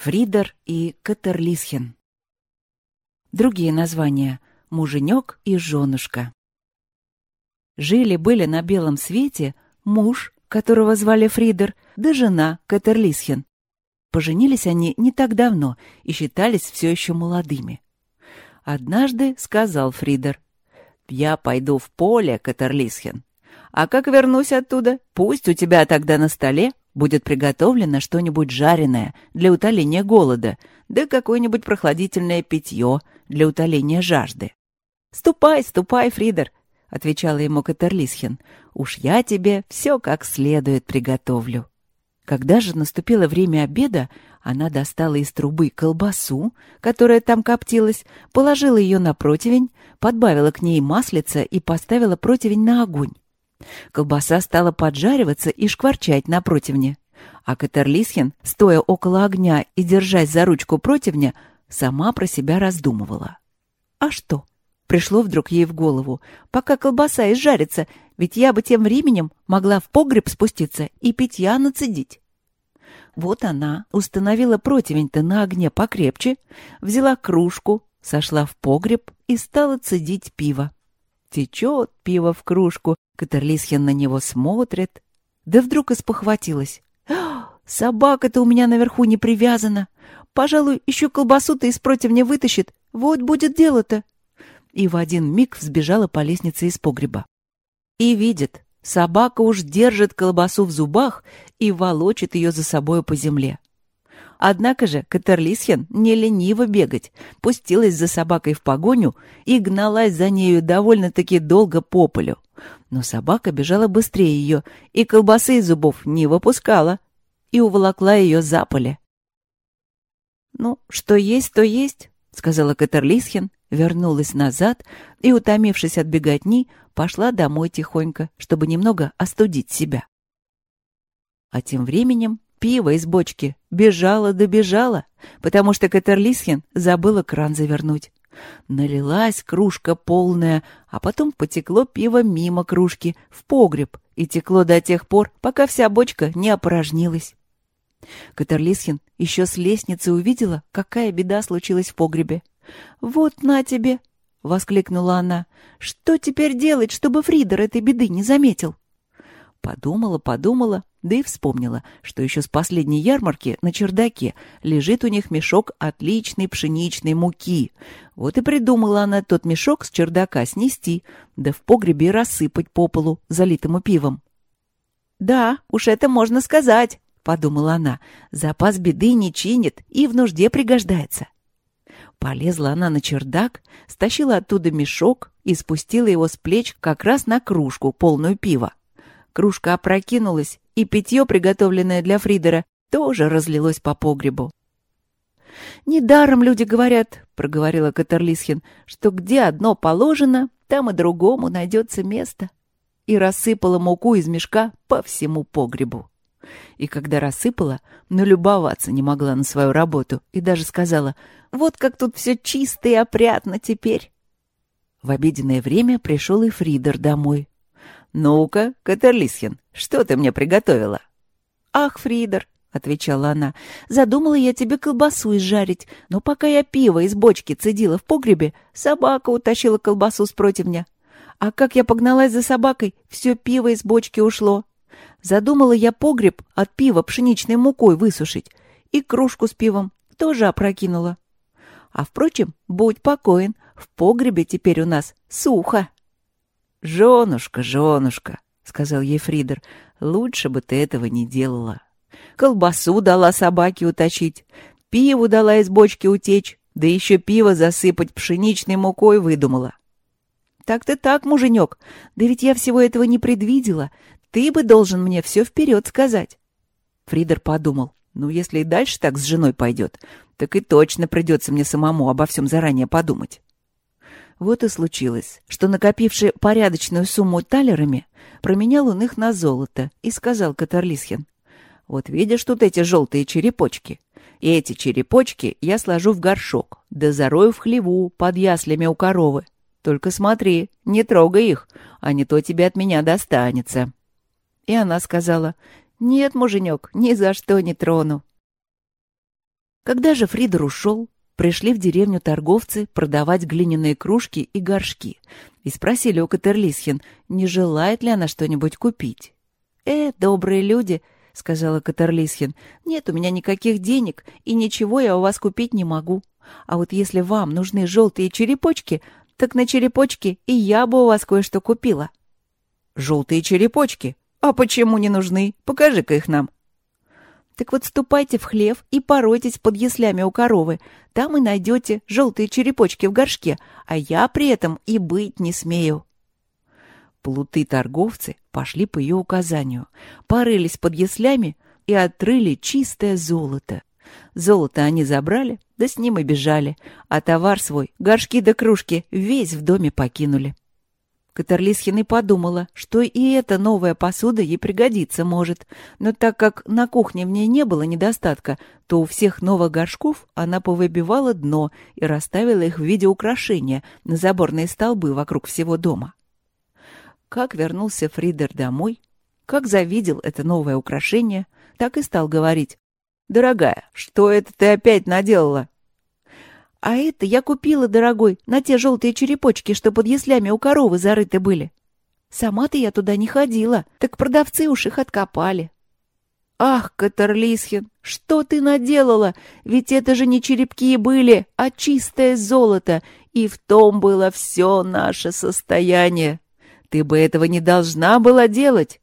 Фридер и Катерлисхен. Другие названия — муженек и женушка. Жили-были на белом свете муж, которого звали Фридер, да жена Катерлисхен. Поженились они не так давно и считались все еще молодыми. Однажды сказал Фридер, «Я пойду в поле, Катерлисхен, а как вернусь оттуда, пусть у тебя тогда на столе будет приготовлено что-нибудь жареное для утоления голода, да какое-нибудь прохладительное питье для утоления жажды. «Ступай, ступай, Фридер», — отвечала ему Катерлисхен, — «уж я тебе все как следует приготовлю». Когда же наступило время обеда, она достала из трубы колбасу, которая там коптилась, положила ее на противень, подбавила к ней маслица и поставила противень на огонь. Колбаса стала поджариваться и шкварчать на противне. А Катерлисхин, стоя около огня и держась за ручку противня, сама про себя раздумывала. «А что?» Пришло вдруг ей в голову. «Пока колбаса изжарится, ведь я бы тем временем могла в погреб спуститься и питья нацедить». Вот она установила противень-то на огне покрепче, взяла кружку, сошла в погреб и стала цедить пиво. Течет пиво в кружку, Катерлисхен на него смотрит. Да вдруг испохватилась. «Собака-то у меня наверху не привязана. Пожалуй, еще колбасу-то из противня вытащит. Вот будет дело-то». И в один миг взбежала по лестнице из погреба. И видит, собака уж держит колбасу в зубах и волочит ее за собою по земле. Однако же Катерлисхен не лениво бегать, пустилась за собакой в погоню и гналась за нею довольно-таки долго по полю. Но собака бежала быстрее ее и колбасы из зубов не выпускала и уволокла ее за поле. «Ну, что есть, то есть», — сказала Катерлисхен, вернулась назад и, утомившись от беготни, пошла домой тихонько, чтобы немного остудить себя. А тем временем пиво из бочки бежало добежало, потому что Катерлисхен забыла кран завернуть. Налилась кружка полная, а потом потекло пиво мимо кружки, в погреб, и текло до тех пор, пока вся бочка не опорожнилась. Катерлисхин еще с лестницы увидела, какая беда случилась в погребе. «Вот на тебе!» — воскликнула она. «Что теперь делать, чтобы Фридер этой беды не заметил?» Подумала, подумала, да и вспомнила, что еще с последней ярмарки на чердаке лежит у них мешок отличной пшеничной муки. Вот и придумала она тот мешок с чердака снести, да в погребе рассыпать по полу, залитому пивом. «Да, уж это можно сказать», — подумала она. «Запас беды не чинит и в нужде пригождается». Полезла она на чердак, стащила оттуда мешок и спустила его с плеч как раз на кружку, полную пива. Кружка опрокинулась, и питье, приготовленное для Фридера, тоже разлилось по погребу. «Недаром люди говорят, — проговорила Катерлисхин, — что где одно положено, там и другому найдется место». И рассыпала муку из мешка по всему погребу. И когда рассыпала, налюбоваться не могла на свою работу и даже сказала, «Вот как тут все чисто и опрятно теперь». В обеденное время пришел и Фридер домой. «Ну-ка, Катерлисхен, что ты мне приготовила?» «Ах, Фридер», — отвечала она, — «задумала я тебе колбасу изжарить, но пока я пиво из бочки цедила в погребе, собака утащила колбасу с противня. А как я погналась за собакой, все пиво из бочки ушло. Задумала я погреб от пива пшеничной мукой высушить, и кружку с пивом тоже опрокинула. А, впрочем, будь покоен, в погребе теперь у нас сухо». «Женушка, женушка», — сказал ей Фридер, — «лучше бы ты этого не делала. Колбасу дала собаке уточить, пиву дала из бочки утечь, да еще пиво засыпать пшеничной мукой выдумала». «Так-то так, муженек, да ведь я всего этого не предвидела. Ты бы должен мне все вперед сказать». Фридер подумал, ну, если и дальше так с женой пойдет, так и точно придется мне самому обо всем заранее подумать. Вот и случилось, что накопивший порядочную сумму талерами, променял он их на золото и сказал Катарлисхин, «Вот видишь тут эти желтые черепочки? И эти черепочки я сложу в горшок, да зарою в хлеву под яслями у коровы. Только смотри, не трогай их, а не то тебе от меня достанется». И она сказала, «Нет, муженек, ни за что не трону». Когда же Фридер ушел, пришли в деревню торговцы продавать глиняные кружки и горшки и спросили у Катерлисхин, не желает ли она что-нибудь купить. «Э, добрые люди», — сказала Катерлисхин, — «нет у меня никаких денег, и ничего я у вас купить не могу. А вот если вам нужны желтые черепочки, так на черепочки и я бы у вас кое-что купила». «Желтые черепочки? А почему не нужны? Покажи-ка их нам». Так вот ступайте в хлев и поройтесь под яслями у коровы. Там и найдете желтые черепочки в горшке, а я при этом и быть не смею. Плуты-торговцы пошли по ее указанию, порылись под яслями и отрыли чистое золото. Золото они забрали, да с ним и бежали, а товар свой, горшки да кружки, весь в доме покинули. Катерлисхина подумала, что и эта новая посуда ей пригодится может, но так как на кухне в ней не было недостатка, то у всех новых горшков она повыбивала дно и расставила их в виде украшения на заборные столбы вокруг всего дома. Как вернулся Фридер домой, как завидел это новое украшение, так и стал говорить. «Дорогая, что это ты опять наделала?» А это я купила, дорогой, на те желтые черепочки, что под яслями у коровы зарыты были. Сама-то я туда не ходила, так продавцы уж их откопали. Ах, Катерлисхин, что ты наделала? Ведь это же не черепки были, а чистое золото, и в том было все наше состояние. Ты бы этого не должна была делать.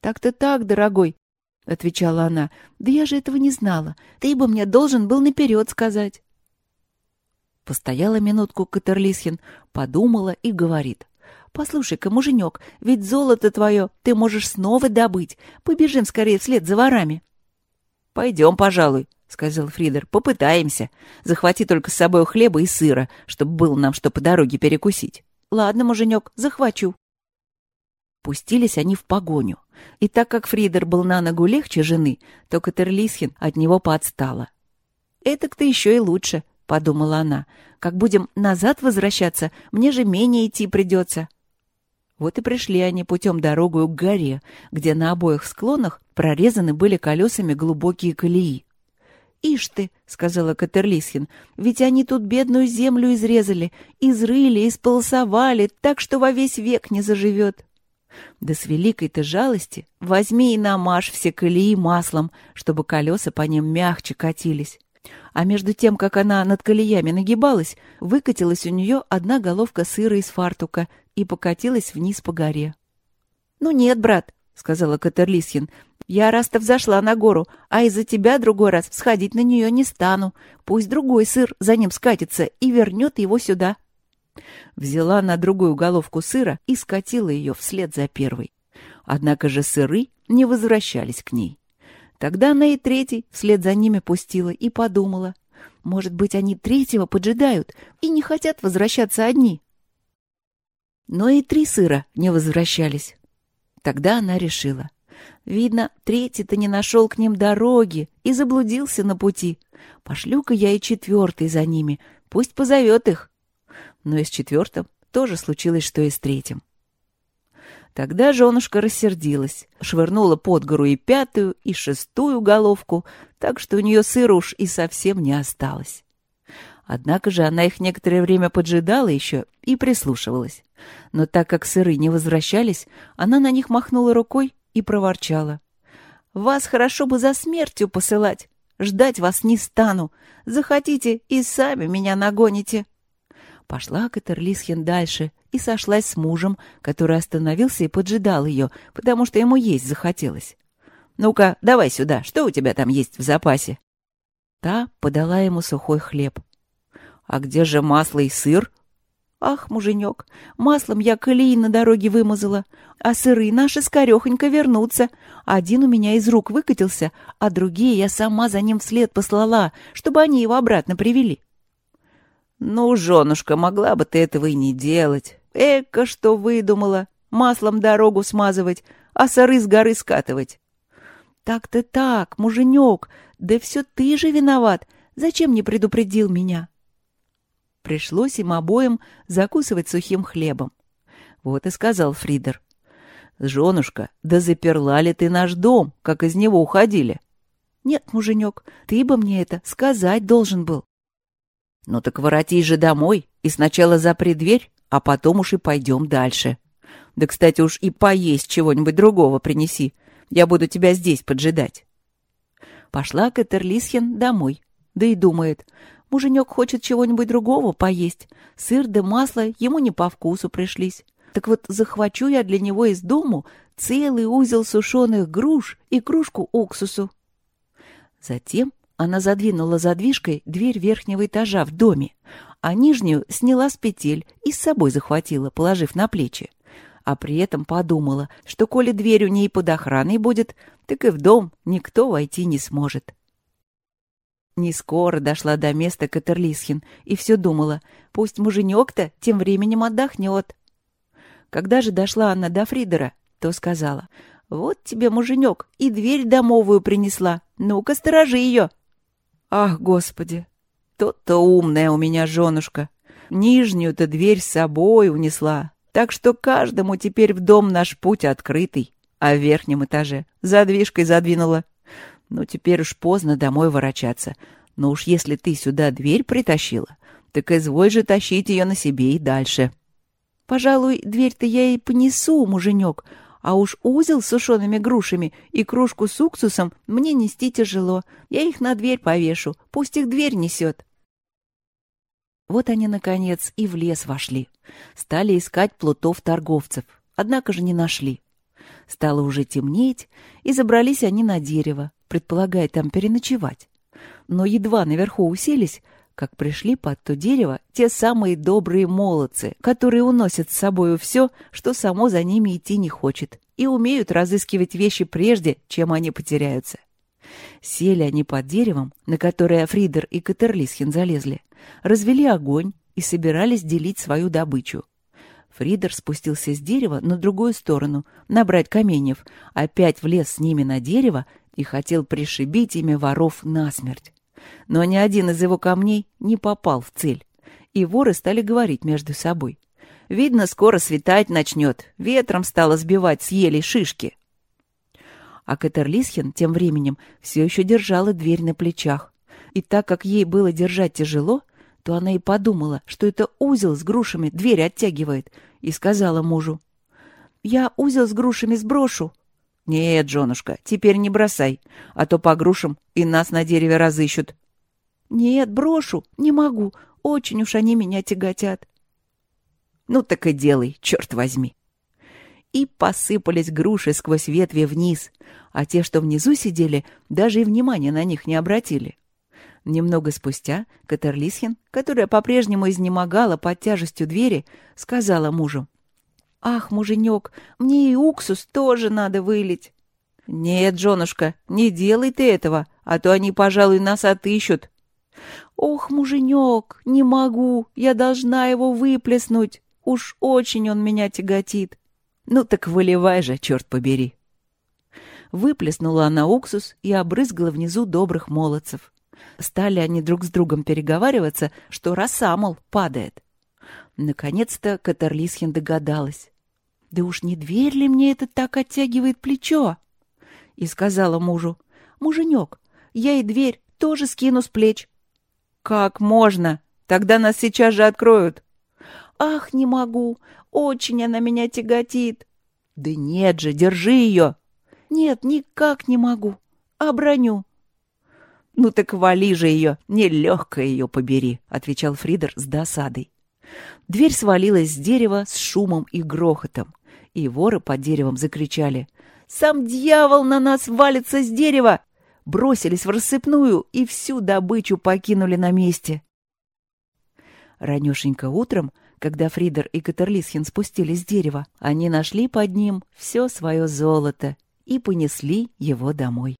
Так-то так, дорогой, — отвечала она. «Да я же этого не знала. Ты бы мне должен был наперед сказать». Постояла минутку Катерлисхин, подумала и говорит. «Послушай-ка, муженек, ведь золото твое ты можешь снова добыть. Побежим скорее вслед за ворами». «Пойдем, пожалуй», — сказал Фридер. «Попытаемся. Захвати только с собой хлеба и сыра, чтобы было нам что по дороге перекусить». «Ладно, муженек, захвачу». Пустились они в погоню. И так как Фридер был на ногу легче жены, то Катерлисхин от него поотстала. «Этак-то еще и лучше», — подумала она. «Как будем назад возвращаться, мне же менее идти придется». Вот и пришли они путем дорогою к горе, где на обоих склонах прорезаны были колесами глубокие колеи. «Ишь ты», — сказала Катерлисхин, — «ведь они тут бедную землю изрезали, изрыли, исполосовали, так что во весь век не заживет». Да с великой-то жалости возьми и намажь все колеи маслом, чтобы колеса по ним мягче катились а между тем, как она над колеями нагибалась, выкатилась у нее одна головка сыра из фартука и покатилась вниз по горе. «Ну нет, брат», — сказала Катерлисхин, — «я раз-то взошла на гору, а из-за тебя другой раз сходить на нее не стану. Пусть другой сыр за ним скатится и вернет его сюда». Взяла на другую головку сыра и скатила ее вслед за первой. Однако же сыры не возвращались к ней. Тогда она и третий вслед за ними пустила и подумала. Может быть, они третьего поджидают и не хотят возвращаться одни. Но и три сыра не возвращались. Тогда она решила. Видно, третий-то не нашел к ним дороги и заблудился на пути. Пошлю-ка я и четвертый за ними, пусть позовет их. Но и с четвертым тоже случилось, что и с третьим. Тогда женушка рассердилась, швырнула под гору и пятую, и шестую головку, так что у нее сыра уж и совсем не осталось. Однако же она их некоторое время поджидала еще и прислушивалась. Но так как сыры не возвращались, она на них махнула рукой и проворчала. «Вас хорошо бы за смертью посылать. Ждать вас не стану. Захотите и сами меня нагоните». Пошла Катерлисхен дальше и сошлась с мужем, который остановился и поджидал ее, потому что ему есть захотелось. «Ну-ка, давай сюда, что у тебя там есть в запасе?» Та подала ему сухой хлеб. «А где же масло и сыр?» «Ах, муженек, маслом я колеи на дороге вымазала, а сыры наши скорехонько вернутся. Один у меня из рук выкатился, а другие я сама за ним вслед послала, чтобы они его обратно привели». «Ну, женушка, могла бы ты этого и не делать. Эка, что выдумала. Маслом дорогу смазывать, а сыры с горы скатывать». «Так-то так, муженек, да все ты же виноват. Зачем не предупредил меня?» Пришлось им обоим закусывать сухим хлебом. Вот и сказал Фридер. «Женушка, да заперла ли ты наш дом, как из него уходили?» Нет, муженек, ты бы мне это сказать должен был. Ну так воротись же домой и сначала запри дверь, а потом уж и пойдем дальше. Да, кстати, уж и поесть чего-нибудь другого принеси. Я буду тебя здесь поджидать. Пошла Катерлисхен домой. Да и думает, муженек хочет чего-нибудь другого поесть. Сыр да масло ему не по вкусу пришлись. Так вот захвачу я для него из дому целый узел сушеных груш и кружку уксусу. Затем она задвинула задвижкой дверь верхнего этажа в доме, а нижнюю сняла с петель и с собой захватила, положив на плечи. А при этом подумала, что коли дверь у ней под охраной будет, так и в дом никто войти не сможет. Не скоро дошла до места Катерлисхин и все думала, пусть муженек-то тем временем отдохнет. Когда же дошла она до Фридера, то сказала, «Вот тебе, муженек, и дверь домовую принесла. Ну-ка, сторожи ее!» Ах, господи! Тот-то умная у меня женушка. Нижнюю-то дверь с собой унесла. Так что каждому теперь в дом наш путь открытый. А в верхнем этаже задвижкой задвинула. Ну, теперь уж поздно домой ворочаться. Но уж если ты сюда дверь притащила, так изволь же тащить ее на себе и дальше. Пожалуй, дверь-то я и понесу, муженек, а уж узел с сушеными грушами и кружку с уксусом мне нести тяжело. Я их на дверь повешу, пусть их дверь несет. Вот они, наконец, и в лес вошли. Стали искать плутов-торговцев, однако же не нашли. Стало уже темнеть, и забрались они на дерево, предполагая там переночевать. Но едва наверху уселись, как пришли под то дерево те самые добрые молодцы, которые уносят с собою все, что само за ними идти не хочет, и умеют разыскивать вещи прежде, чем они потеряются. Сели они под деревом, на которое Фридер и Катерлисхин залезли, развели огонь и собирались делить свою добычу. Фридер спустился с дерева на другую сторону, набрать каменьев, опять влез с ними на дерево и хотел пришибить ими воров насмерть но ни один из его камней не попал в цель. И воры стали говорить между собой. Видно, скоро светать начнет, ветром стало сбивать с елей шишки. А Катерлисхин тем временем все еще держала дверь на плечах. И так как ей было держать тяжело, то она и подумала, что это узел с грушами дверь оттягивает, и сказала мужу. «Я узел с грушами сброшу». «Нет, женушка, теперь не бросай, а то по грушам и нас на дереве разыщут». «Нет, брошу, не могу, очень уж они меня тяготят». «Ну так и делай, черт возьми». И посыпались груши сквозь ветви вниз, а те, что внизу сидели, даже и внимания на них не обратили. Немного спустя Катерлисхин, которая по-прежнему изнемогала под тяжестью двери, сказала мужу. «Ах, муженек, мне и уксус тоже надо вылить». «Нет, женушка, не делай ты этого, а то они, пожалуй, нас отыщут». «Ох, муженек, не могу, я должна его выплеснуть. Уж очень он меня тяготит». «Ну так выливай же, черт побери». Выплеснула она уксус и обрызгала внизу добрых молодцев. Стали они друг с другом переговариваться, что роса, мол, падает. Наконец-то Катерлисхин догадалась. «Да уж не дверь ли мне это так оттягивает плечо?» И сказала мужу, «Муженек, я и дверь тоже скину с плеч». «Как можно? Тогда нас сейчас же откроют». «Ах, не могу, очень она меня тяготит». «Да нет же, держи ее». «Нет, никак не могу. Оброню». «Ну так вали же ее, нелегко ее побери», — отвечал Фридер с досадой. Дверь свалилась с дерева с шумом и грохотом и воры под деревом закричали «Сам дьявол на нас валится с дерева!» Бросились в рассыпную и всю добычу покинули на месте. Ранешенько утром, когда Фридер и Катерлисхин спустились с дерева, они нашли под ним все свое золото и понесли его домой.